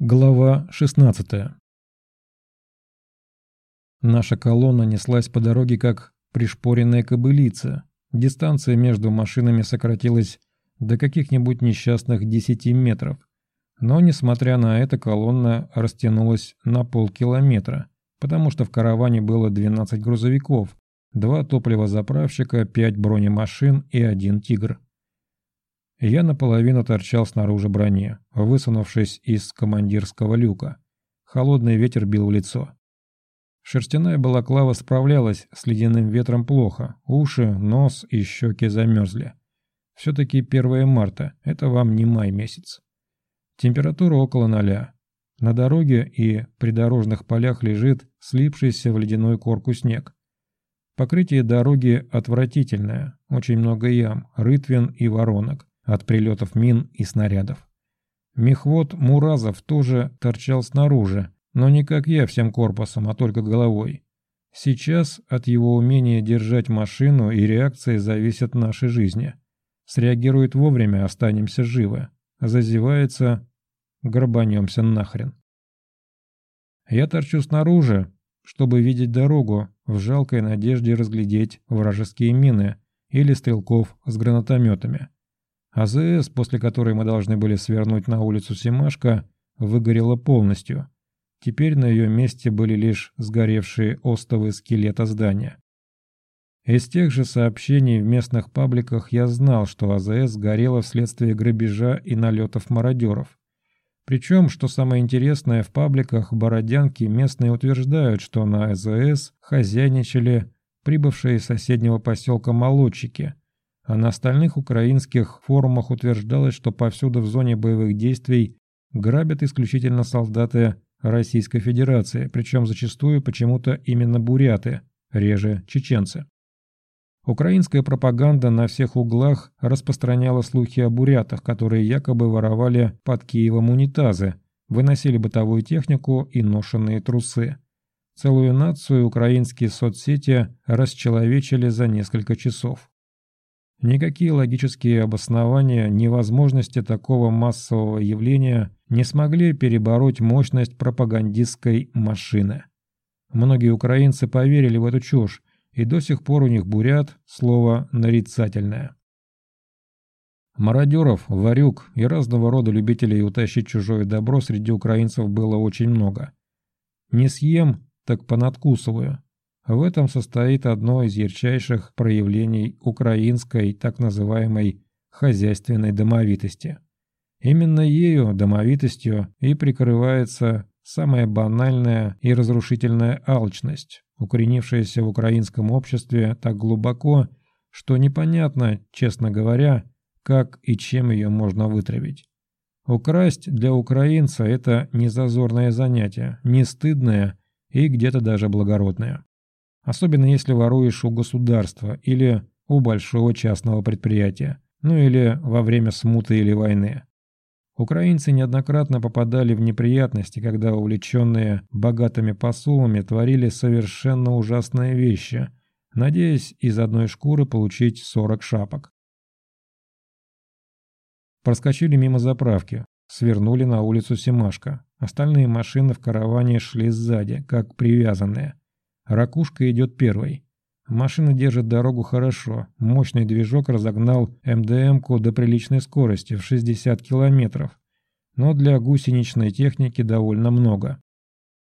Глава 16 Наша колонна неслась по дороге как пришпоренная кобылица. Дистанция между машинами сократилась до каких-нибудь несчастных 10 метров. Но, несмотря на это, колонна растянулась на полкилометра, потому что в караване было 12 грузовиков, два топливозаправщика, 5 бронемашин и один «Тигр». Я наполовину торчал снаружи брони, высунувшись из командирского люка. Холодный ветер бил в лицо. Шерстяная балаклава справлялась с ледяным ветром плохо, уши, нос и щеки замерзли. Все-таки 1 марта, это вам не май месяц. Температура около ноля. На дороге и придорожных полях лежит слипшийся в ледяную корку снег. Покрытие дороги отвратительное, очень много ям, рытвин и воронок от прилетов мин и снарядов. Мехвод Муразов тоже торчал снаружи, но не как я всем корпусом, а только головой. Сейчас от его умения держать машину и реакции зависят наши жизни. Среагирует вовремя, останемся живы. Зазевается, грабанемся нахрен. Я торчу снаружи, чтобы видеть дорогу, в жалкой надежде разглядеть вражеские мины или стрелков с гранатометами. АЗС, после которой мы должны были свернуть на улицу Семашко, выгорела полностью. Теперь на ее месте были лишь сгоревшие остовы скелета здания. Из тех же сообщений в местных пабликах я знал, что АЗС сгорела вследствие грабежа и налетов мародеров. Причем, что самое интересное, в пабликах Бородянки местные утверждают, что на АЗС хозяйничали прибывшие из соседнего поселка молодчики – а на остальных украинских форумах утверждалось, что повсюду в зоне боевых действий грабят исключительно солдаты Российской Федерации, причем зачастую почему-то именно буряты, реже чеченцы. Украинская пропаганда на всех углах распространяла слухи о бурятах, которые якобы воровали под Киевом унитазы, выносили бытовую технику и ношенные трусы. Целую нацию украинские соцсети расчеловечили за несколько часов. Никакие логические обоснования невозможности такого массового явления не смогли перебороть мощность пропагандистской машины. Многие украинцы поверили в эту чушь, и до сих пор у них бурят слово нарицательное. Мародеров, варюк и разного рода любителей утащить чужое добро среди украинцев было очень много. Не съем, так понадкусываю. В этом состоит одно из ярчайших проявлений украинской так называемой хозяйственной домовитости. Именно ею, домовитостью, и прикрывается самая банальная и разрушительная алчность, укоренившаяся в украинском обществе так глубоко, что непонятно, честно говоря, как и чем ее можно вытравить. Украсть для украинца – это не зазорное занятие, не стыдное и где-то даже благородное особенно если воруешь у государства или у большого частного предприятия, ну или во время смуты или войны. Украинцы неоднократно попадали в неприятности, когда увлеченные богатыми посулами творили совершенно ужасные вещи, надеясь из одной шкуры получить 40 шапок. Проскочили мимо заправки, свернули на улицу Семашко. Остальные машины в караване шли сзади, как привязанные. Ракушка идет первой. Машина держит дорогу хорошо. Мощный движок разогнал МДМ-ку до приличной скорости в 60 километров. Но для гусеничной техники довольно много.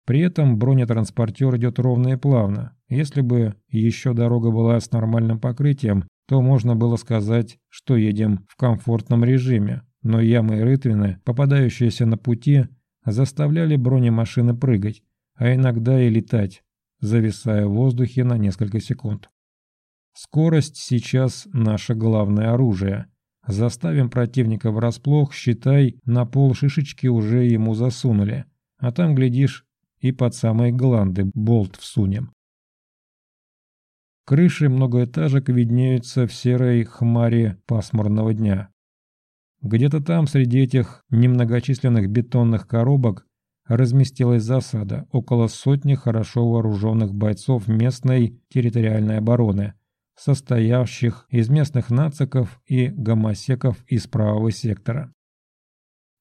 При этом бронетранспортер идет ровно и плавно. Если бы еще дорога была с нормальным покрытием, то можно было сказать, что едем в комфортном режиме. Но ямы и рытвины, попадающиеся на пути, заставляли бронемашины прыгать, а иногда и летать зависая в воздухе на несколько секунд. Скорость сейчас наше главное оружие. Заставим противника врасплох, считай, на пол шишечки уже ему засунули, а там, глядишь, и под самые гланды болт всунем. Крыши многоэтажек виднеются в серой хмаре пасмурного дня. Где-то там, среди этих немногочисленных бетонных коробок, разместилась засада, около сотни хорошо вооруженных бойцов местной территориальной обороны, состоявших из местных нациков и гомосеков из правого сектора.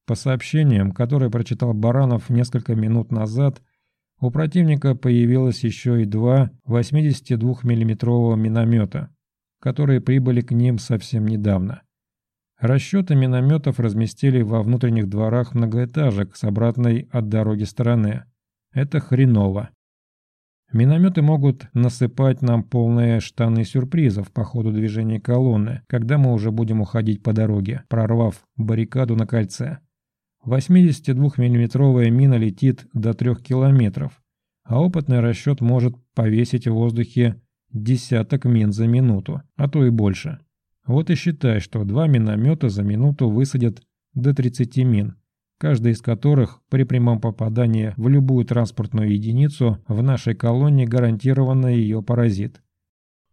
По сообщениям, которые прочитал Баранов несколько минут назад, у противника появилось еще и два 82 миллиметрового миномета, которые прибыли к ним совсем недавно. Расчеты минометов разместили во внутренних дворах многоэтажек с обратной от дороги стороны. Это хреново. Минометы могут насыпать нам полные штаны сюрпризов по ходу движения колонны, когда мы уже будем уходить по дороге, прорвав баррикаду на кольце. 82 миллиметровая мина летит до 3 километров, а опытный расчет может повесить в воздухе десяток мин за минуту, а то и больше. Вот и считай, что два миномета за минуту высадят до 30 мин, каждый из которых при прямом попадании в любую транспортную единицу в нашей колонии гарантированно ее поразит.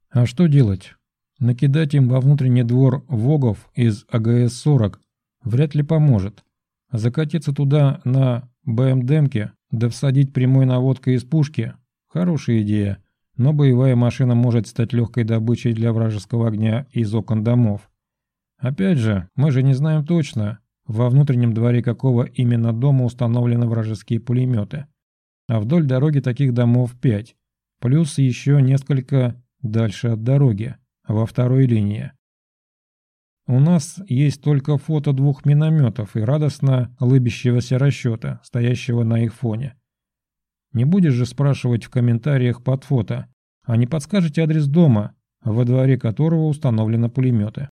А что делать? Накидать им во внутренний двор ВОГов из АГС-40 вряд ли поможет. Закатиться туда на БМДМке, да всадить прямой наводкой из пушки – хорошая идея, но боевая машина может стать легкой добычей для вражеского огня из окон домов. Опять же, мы же не знаем точно, во внутреннем дворе какого именно дома установлены вражеские пулеметы. А вдоль дороги таких домов пять, плюс еще несколько дальше от дороги, во второй линии. У нас есть только фото двух минометов и радостно лыбящегося расчета, стоящего на их фоне. Не будешь же спрашивать в комментариях под фото, а не подскажете адрес дома, во дворе которого установлены пулеметы.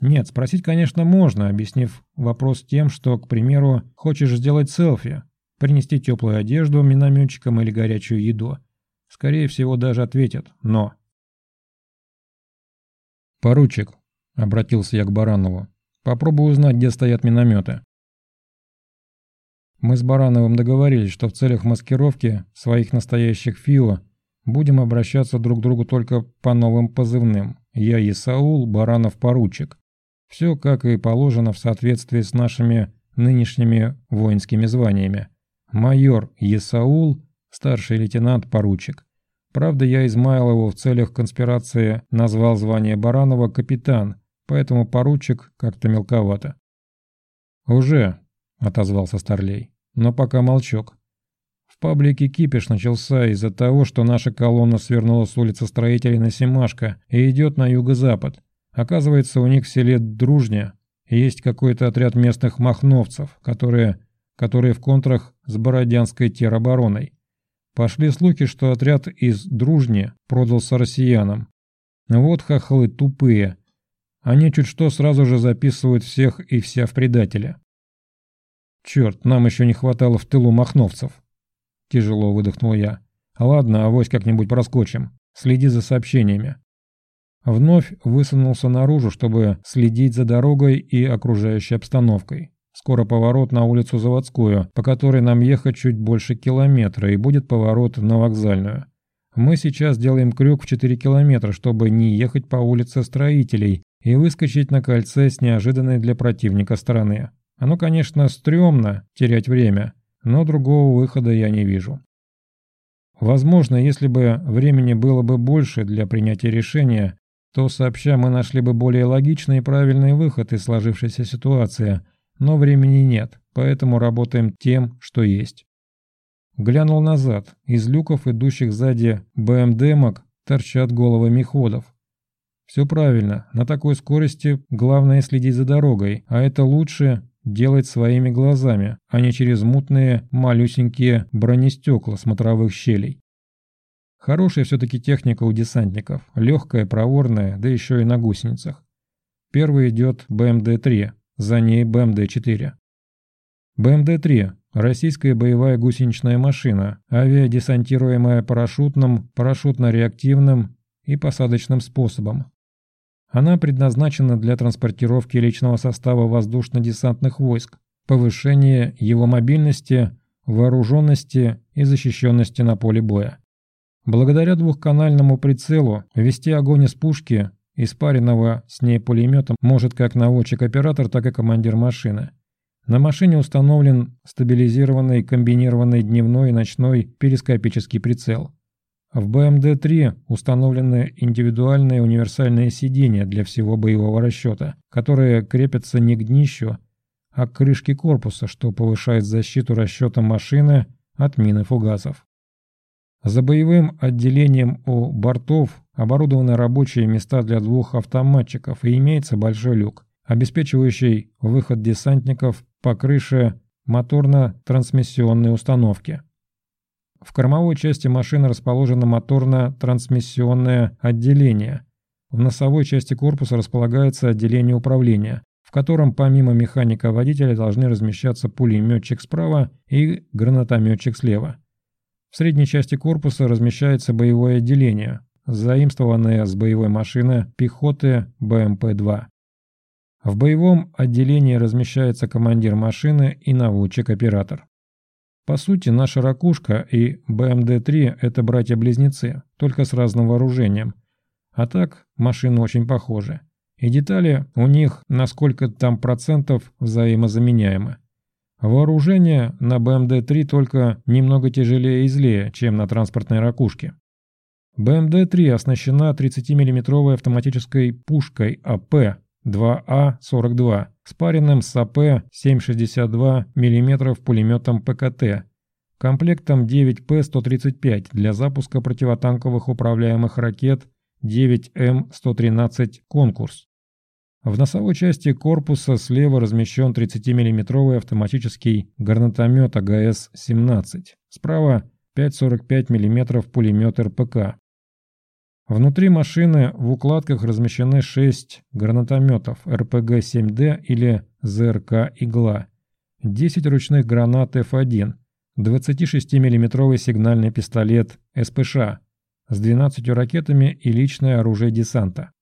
Нет, спросить, конечно, можно, объяснив вопрос тем, что, к примеру, хочешь сделать селфи, принести теплую одежду минометчикам или горячую еду. Скорее всего, даже ответят «но». «Поручик», — обратился я к Баранову, — «попробуй узнать, где стоят минометы». Мы с Барановым договорились, что в целях маскировки своих настоящих ФИО будем обращаться друг к другу только по новым позывным. Я Исаул, Баранов поручик. Все, как и положено в соответствии с нашими нынешними воинскими званиями. Майор Есаул, старший лейтенант-поручик. Правда, я Измайлову в целях конспирации назвал звание Баранова капитан, поэтому поручик как-то мелковато. «Уже», — отозвался Старлей, — «но пока молчок». В паблике кипиш начался из-за того, что наша колонна свернула с улицы строителей на Семашко и идет на юго-запад. Оказывается, у них в селе Дружня есть какой-то отряд местных махновцев, которые, которые в контрах с Бородянской теробороной. Пошли слухи, что отряд из Дружни продался россиянам. Вот хохлы тупые. Они чуть что сразу же записывают всех и вся в предателя. Черт, нам еще не хватало в тылу махновцев. Тяжело выдохнул я. Ладно, авось как-нибудь проскочим. Следи за сообщениями. Вновь высунулся наружу, чтобы следить за дорогой и окружающей обстановкой. Скоро поворот на улицу Заводскую, по которой нам ехать чуть больше километра, и будет поворот на вокзальную. Мы сейчас делаем крюк в 4 километра, чтобы не ехать по улице строителей и выскочить на кольце с неожиданной для противника стороны. Оно, конечно, стрёмно терять время, но другого выхода я не вижу. Возможно, если бы времени было бы больше для принятия решения, то сообща мы нашли бы более логичный и правильный выход из сложившейся ситуации, но времени нет, поэтому работаем тем, что есть. Глянул назад. Из люков, идущих сзади БМДМок, торчат головы меходов. Все правильно, на такой скорости главное следить за дорогой, а это лучше делать своими глазами, а не через мутные малюсенькие бронестекла смотровых щелей. Хорошая все-таки техника у десантников, легкая, проворная, да еще и на гусеницах. Первый идет БМД-3, за ней БМД-4. БМД-3 – российская боевая гусеничная машина, авиадесантируемая парашютным, парашютно-реактивным и посадочным способом. Она предназначена для транспортировки личного состава воздушно-десантных войск, повышения его мобильности, вооруженности и защищенности на поле боя. Благодаря двухканальному прицелу вести огонь из пушки, испаренного с ней пулеметом, может как наводчик-оператор, так и командир машины. На машине установлен стабилизированный комбинированный дневной и ночной перископический прицел. В БМД-3 установлены индивидуальные универсальные сиденья для всего боевого расчета, которые крепятся не к днищу, а к крышке корпуса, что повышает защиту расчета машины от мин и фугасов. За боевым отделением у бортов оборудованы рабочие места для двух автоматчиков и имеется большой люк, обеспечивающий выход десантников по крыше моторно-трансмиссионной установки. В кормовой части машины расположено моторно-трансмиссионное отделение. В носовой части корпуса располагается отделение управления, в котором помимо механика-водителя должны размещаться пулеметчик справа и гранатометчик слева. В средней части корпуса размещается боевое отделение, заимствованное с боевой машины пехоты БМП-2. В боевом отделении размещается командир машины и наводчик-оператор. По сути, наша «Ракушка» и БМД-3 – это братья-близнецы, только с разным вооружением. А так, машины очень похожи. И детали у них на сколько там процентов взаимозаменяемы. Вооружение на БМД-3 только немного тяжелее и злее, чем на транспортной «Ракушке». БМД-3 оснащена 30 миллиметровой автоматической пушкой АП 2А-42, спаренным с АП 7,62 мм пулеметом ПКТ, комплектом 9П-135 для запуска противотанковых управляемых ракет 9М-113 «Конкурс». В носовой части корпуса слева размещен 30 миллиметровый автоматический гранатомет АГС-17, справа 5,45 мм пулемет РПК. Внутри машины в укладках размещены 6 гранатометов РПГ-7Д или ЗРК «Игла», 10 ручных гранат F1, 26 миллиметровый сигнальный пистолет СПШ с 12 ракетами и личное оружие десанта.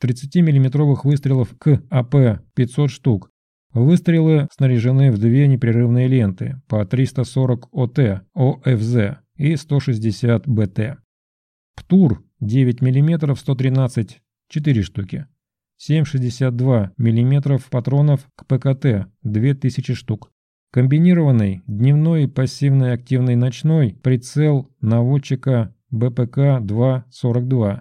30 миллиметровых выстрелов к АП 500 штук. Выстрелы снаряжены в две непрерывные ленты по 340 ОТ, ОФЗ и 160 БТ. ПТУР 9 мм 113 4 штуки. 7,62 мм патронов к ПКТ 2000 штук. Комбинированный дневной пассивный активный ночной прицел наводчика БПК-242.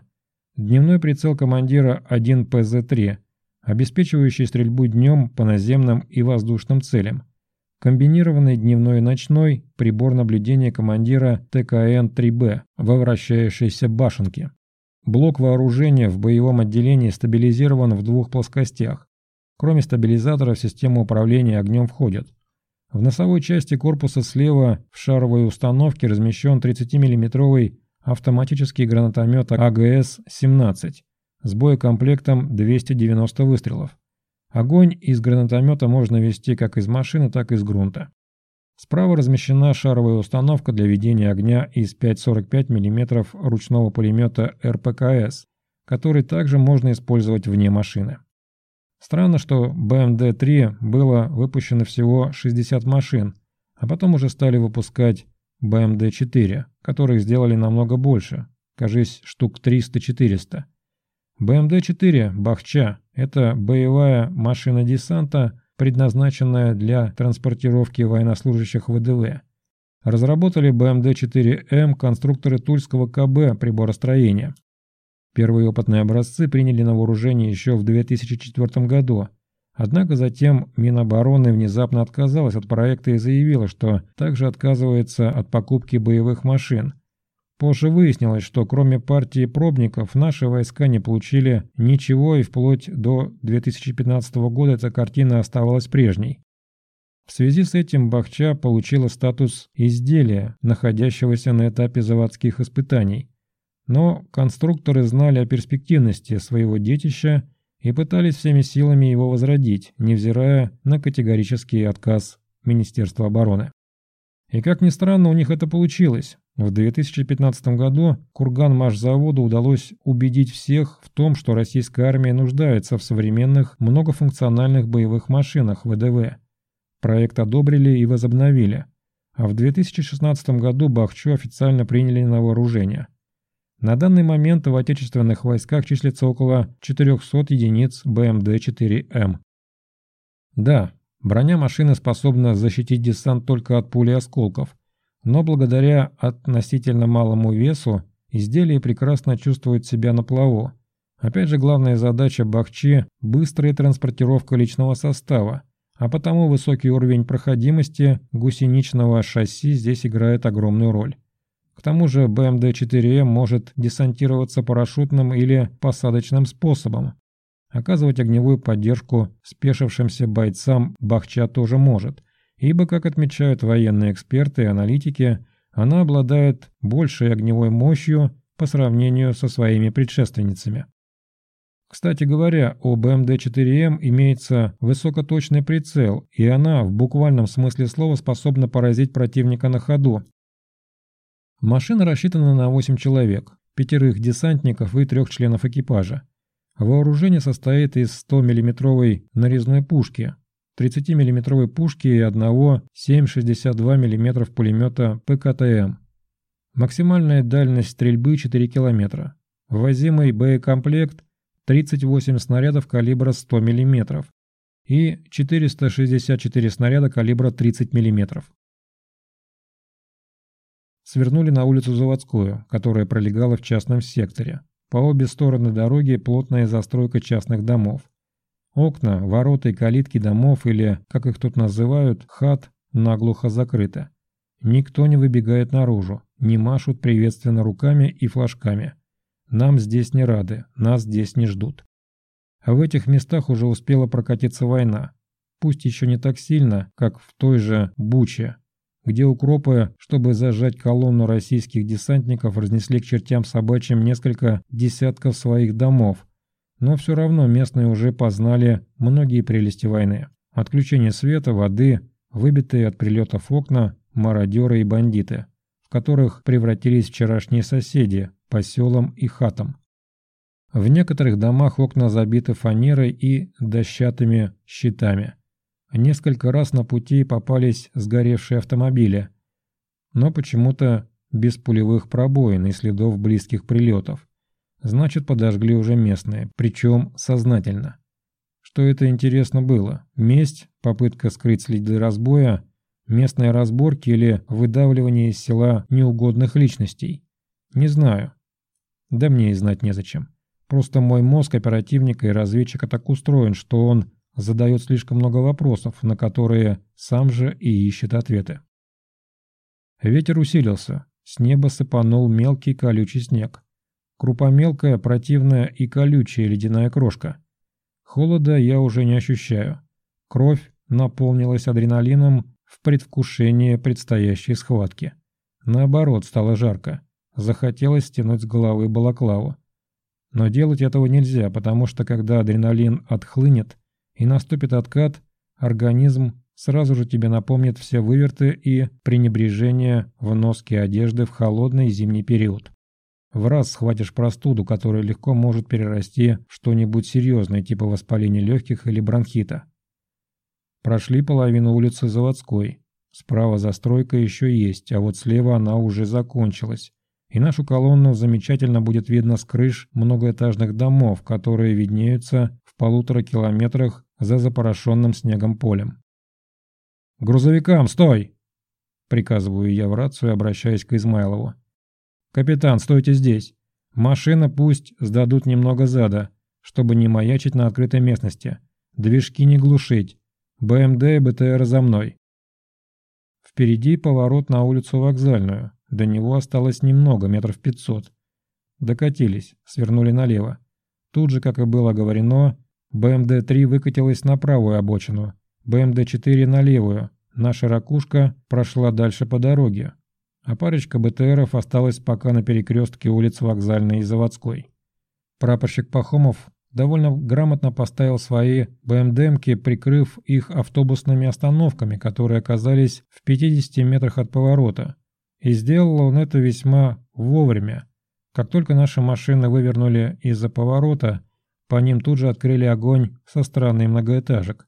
Дневной прицел командира 1ПЗ-3, обеспечивающий стрельбу днем по наземным и воздушным целям. Комбинированный дневной и ночной прибор наблюдения командира ТКН-3Б во вращающейся башенке. Блок вооружения в боевом отделении стабилизирован в двух плоскостях. Кроме стабилизатора в систему управления огнем входят. В носовой части корпуса слева в шаровой установке размещен 30 миллиметровый автоматический гранатомет АГС-17 с боекомплектом 290 выстрелов. Огонь из гранатомета можно вести как из машины, так и из грунта. Справа размещена шаровая установка для ведения огня из 5,45 мм ручного пулемета РПКС, который также можно использовать вне машины. Странно, что БМД-3 было выпущено всего 60 машин, а потом уже стали выпускать БМД-4, которых сделали намного больше, кажись, штук 300-400. БМД-4 «Бахча» — это боевая машина десанта, предназначенная для транспортировки военнослужащих ВДВ. Разработали БМД-4М конструкторы Тульского КБ приборостроения. Первые опытные образцы приняли на вооружение еще в 2004 году, однако затем Минобороны внезапно отказалась от проекта и заявила, что также отказывается от покупки боевых машин, Позже выяснилось, что кроме партии пробников наши войска не получили ничего и вплоть до 2015 года эта картина оставалась прежней. В связи с этим Бахча получила статус изделия, находящегося на этапе заводских испытаний. Но конструкторы знали о перспективности своего детища и пытались всеми силами его возродить, невзирая на категорический отказ Министерства обороны. И как ни странно, у них это получилось. В 2015 году Курган-Машзаводу удалось убедить всех в том, что российская армия нуждается в современных многофункциональных боевых машинах ВДВ. Проект одобрили и возобновили. А в 2016 году Бахчу официально приняли на вооружение. На данный момент в отечественных войсках числится около 400 единиц БМД-4М. Да, броня машины способна защитить десант только от пули осколков, но благодаря относительно малому весу изделие прекрасно чувствует себя на плаву. Опять же, главная задача Бахчи – быстрая транспортировка личного состава, а потому высокий уровень проходимости гусеничного шасси здесь играет огромную роль. К тому же БМД-4М может десантироваться парашютным или посадочным способом. Оказывать огневую поддержку спешившимся бойцам Бахча тоже может, ибо, как отмечают военные эксперты и аналитики, она обладает большей огневой мощью по сравнению со своими предшественницами. Кстати говоря, у БМД-4М имеется высокоточный прицел, и она в буквальном смысле слова способна поразить противника на ходу. Машина рассчитана на 8 человек, пятерых десантников и трех членов экипажа. Вооружение состоит из 100 миллиметровой нарезной пушки, 30 миллиметровой пушки и одного 7,62 мм пулемета ПКТМ. Максимальная дальность стрельбы 4 км. Ввозимый боекомплект 38 снарядов калибра 100 мм и 464 снаряда калибра 30 мм. Свернули на улицу Заводскую, которая пролегала в частном секторе. По обе стороны дороги плотная застройка частных домов. Окна, ворота и калитки домов или, как их тут называют, хат, наглухо закрыты. Никто не выбегает наружу, не машут приветственно руками и флажками. Нам здесь не рады, нас здесь не ждут. В этих местах уже успела прокатиться война. Пусть еще не так сильно, как в той же Буче, где укропы, чтобы зажать колонну российских десантников, разнесли к чертям собачьим несколько десятков своих домов. Но все равно местные уже познали многие прелести войны. Отключение света, воды, выбитые от прилетов окна, мародеры и бандиты, в которых превратились вчерашние соседи, по селам и хатам. В некоторых домах окна забиты фанерой и дощатыми щитами. Несколько раз на пути попались сгоревшие автомобили, но почему-то без пулевых пробоин и следов близких прилетов. Значит, подожгли уже местные, причем сознательно. Что это интересно было? Месть, попытка скрыть следы разбоя, местные разборки или выдавливание из села неугодных личностей? Не знаю. Да мне и знать незачем. Просто мой мозг оперативника и разведчика так устроен, что он задает слишком много вопросов, на которые сам же и ищет ответы. Ветер усилился. С неба сыпанул мелкий колючий снег. Крупа мелкая, противная и колючая ледяная крошка. Холода я уже не ощущаю. Кровь наполнилась адреналином в предвкушении предстоящей схватки. Наоборот, стало жарко. Захотелось стянуть с головы балаклаву. Но делать этого нельзя, потому что когда адреналин отхлынет и наступит откат, организм сразу же тебе напомнит все выверты и пренебрежение в носке одежды в холодный зимний период. В раз схватишь простуду, которая легко может перерасти в что-нибудь серьезное, типа воспаления легких или бронхита. Прошли половину улицы Заводской. Справа застройка еще есть, а вот слева она уже закончилась и нашу колонну замечательно будет видно с крыш многоэтажных домов, которые виднеются полутора километрах за запорошенным снегом полем. «Грузовикам, стой!» — приказываю я в рацию, обращаясь к Измайлову. «Капитан, стойте здесь. Машина пусть сдадут немного зада, чтобы не маячить на открытой местности. Движки не глушить. БМД и БТР за мной». Впереди поворот на улицу Вокзальную. До него осталось немного, метров пятьсот. Докатились, свернули налево. Тут же, как и было говорено, БМД-3 выкатилась на правую обочину, БМД-4 на левую. Наша ракушка прошла дальше по дороге, а парочка БТРов осталась пока на перекрестке улиц Вокзальной и Заводской. Прапорщик Пахомов довольно грамотно поставил свои БМДМки, прикрыв их автобусными остановками, которые оказались в 50 метрах от поворота, и сделал он это весьма вовремя. Как только наши машины вывернули из-за поворота, по ним тут же открыли огонь со стороны многоэтажек.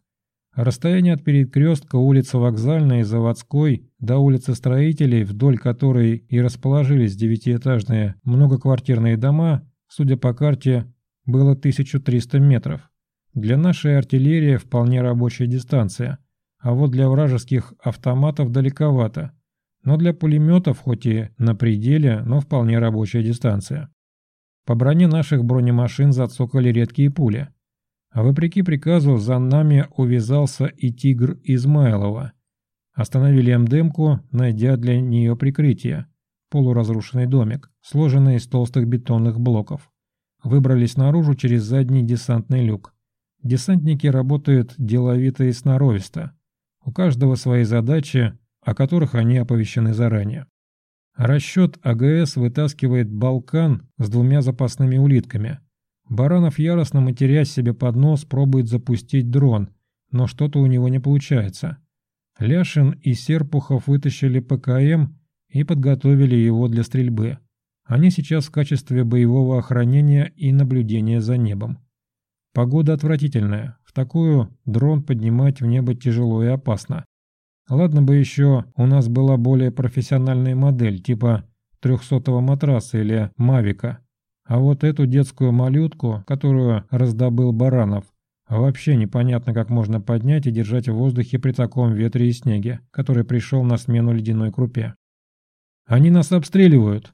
Расстояние от перекрестка улицы Вокзальной и Заводской до улицы Строителей, вдоль которой и расположились девятиэтажные многоквартирные дома, судя по карте, было 1300 метров. Для нашей артиллерии вполне рабочая дистанция, а вот для вражеских автоматов далековато – но для пулеметов хоть и на пределе, но вполне рабочая дистанция. По броне наших бронемашин зацокали редкие пули. А вопреки приказу за нами увязался и тигр Измайлова. Остановили МДМку, найдя для нее прикрытие. Полуразрушенный домик, сложенный из толстых бетонных блоков. Выбрались наружу через задний десантный люк. Десантники работают деловито и сноровисто. У каждого свои задачи, о которых они оповещены заранее. Расчет АГС вытаскивает «Балкан» с двумя запасными улитками. Баранов, яростно матерясь себе под нос, пробует запустить дрон, но что-то у него не получается. Ляшин и Серпухов вытащили ПКМ и подготовили его для стрельбы. Они сейчас в качестве боевого охранения и наблюдения за небом. Погода отвратительная, в такую дрон поднимать в небо тяжело и опасно. Ладно бы еще у нас была более профессиональная модель, типа 300-го матраса или Мавика. А вот эту детскую малютку, которую раздобыл Баранов, вообще непонятно, как можно поднять и держать в воздухе при таком ветре и снеге, который пришел на смену ледяной крупе. «Они нас обстреливают!»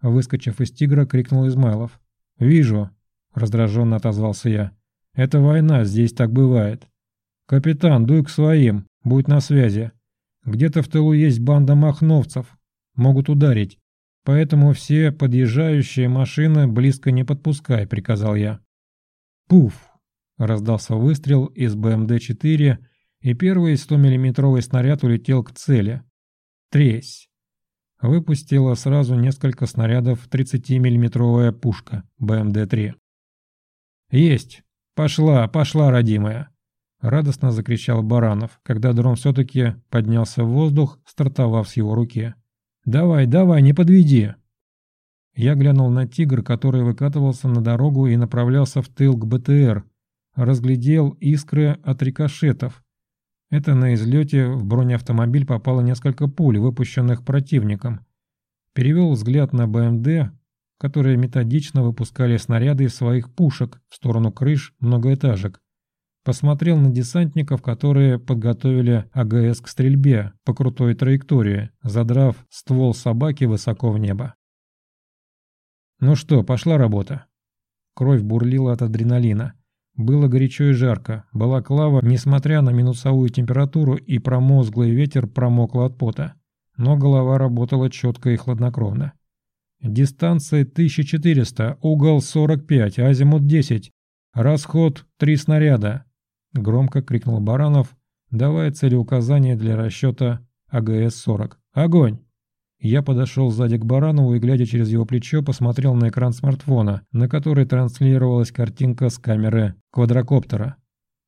Выскочив из тигра, крикнул Измайлов. «Вижу!» – раздраженно отозвался я. «Это война, здесь так бывает. Капитан, дуй к своим, будь на связи. Где-то в тылу есть банда махновцев, могут ударить. Поэтому все подъезжающие машины близко не подпускай», – приказал я. «Пуф!» – раздался выстрел из БМД-4, и первый 100-миллиметровый снаряд улетел к цели. Тресь выпустила сразу несколько снарядов 30-миллиметровая пушка БМД-3. «Есть! Пошла, пошла, родимая!» Радостно закричал Баранов, когда дрон все-таки поднялся в воздух, стартовав с его руки. «Давай, давай, не подведи!» Я глянул на «Тигр», который выкатывался на дорогу и направлялся в тыл к БТР. Разглядел искры от рикошетов, это на излете в бронеавтомобиль попало несколько пуль, выпущенных противником. Перевел взгляд на БМД, которые методично выпускали снаряды из своих пушек в сторону крыш многоэтажек. Посмотрел на десантников, которые подготовили АГС к стрельбе по крутой траектории, задрав ствол собаки высоко в небо. Ну что, пошла работа. Кровь бурлила от адреналина. Было горячо и жарко. Балаклава, несмотря на минусовую температуру и промозглый ветер, промокла от пота. Но голова работала четко и хладнокровно. Дистанция 1400, угол 45, азимут 10. Расход 3 снаряда. Громко крикнул Баранов, давая целеуказание для расчета АГС-40. Огонь! Я подошел сзади к Баранову и, глядя через его плечо, посмотрел на экран смартфона, на который транслировалась картинка с камеры квадрокоптера.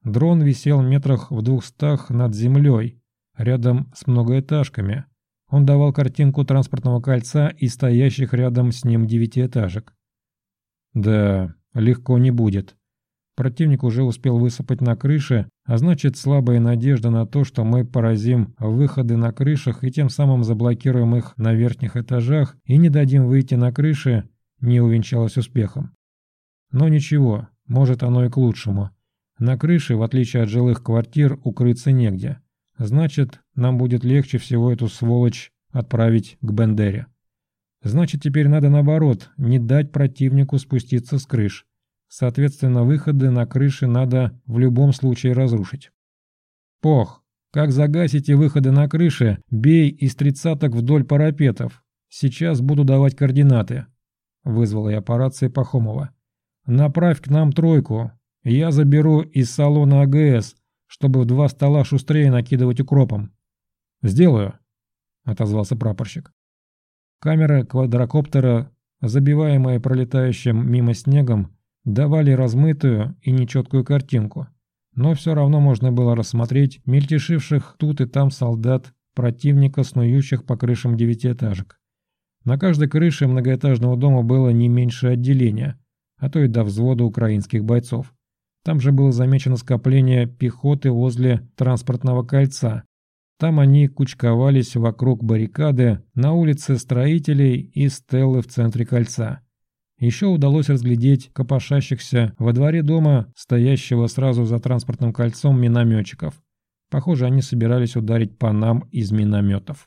Дрон висел метрах в двухстах над землей, рядом с многоэтажками. Он давал картинку транспортного кольца и стоящих рядом с ним девятиэтажек. Да, легко не будет. Противник уже успел высыпать на крыше, а значит слабая надежда на то, что мы поразим выходы на крышах и тем самым заблокируем их на верхних этажах и не дадим выйти на крыши, не увенчалась успехом. Но ничего, может оно и к лучшему. На крыше, в отличие от жилых квартир, укрыться негде. Значит, нам будет легче всего эту сволочь отправить к Бендере. Значит, теперь надо наоборот, не дать противнику спуститься с крыш. Соответственно, выходы на крыши надо в любом случае разрушить. Пох, как загасите выходы на крыши, бей из тридцаток вдоль парапетов. Сейчас буду давать координаты. Вызвал я по рации Пахомова. Направь к нам тройку. Я заберу из салона АГС, чтобы в два стола шустрее накидывать укропом. Сделаю, отозвался прапорщик. Камера квадрокоптера, забиваемая пролетающим мимо снегом, давали размытую и нечеткую картинку, но все равно можно было рассмотреть мельтешивших тут и там солдат противника, снующих по крышам девятиэтажек. На каждой крыше многоэтажного дома было не меньше отделения, а то и до взвода украинских бойцов. Там же было замечено скопление пехоты возле транспортного кольца. Там они кучковались вокруг баррикады на улице строителей и стеллы в центре кольца. Еще удалось разглядеть копошащихся во дворе дома, стоящего сразу за транспортным кольцом минометчиков. Похоже, они собирались ударить по нам из минометов.